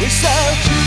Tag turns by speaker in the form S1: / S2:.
S1: We're so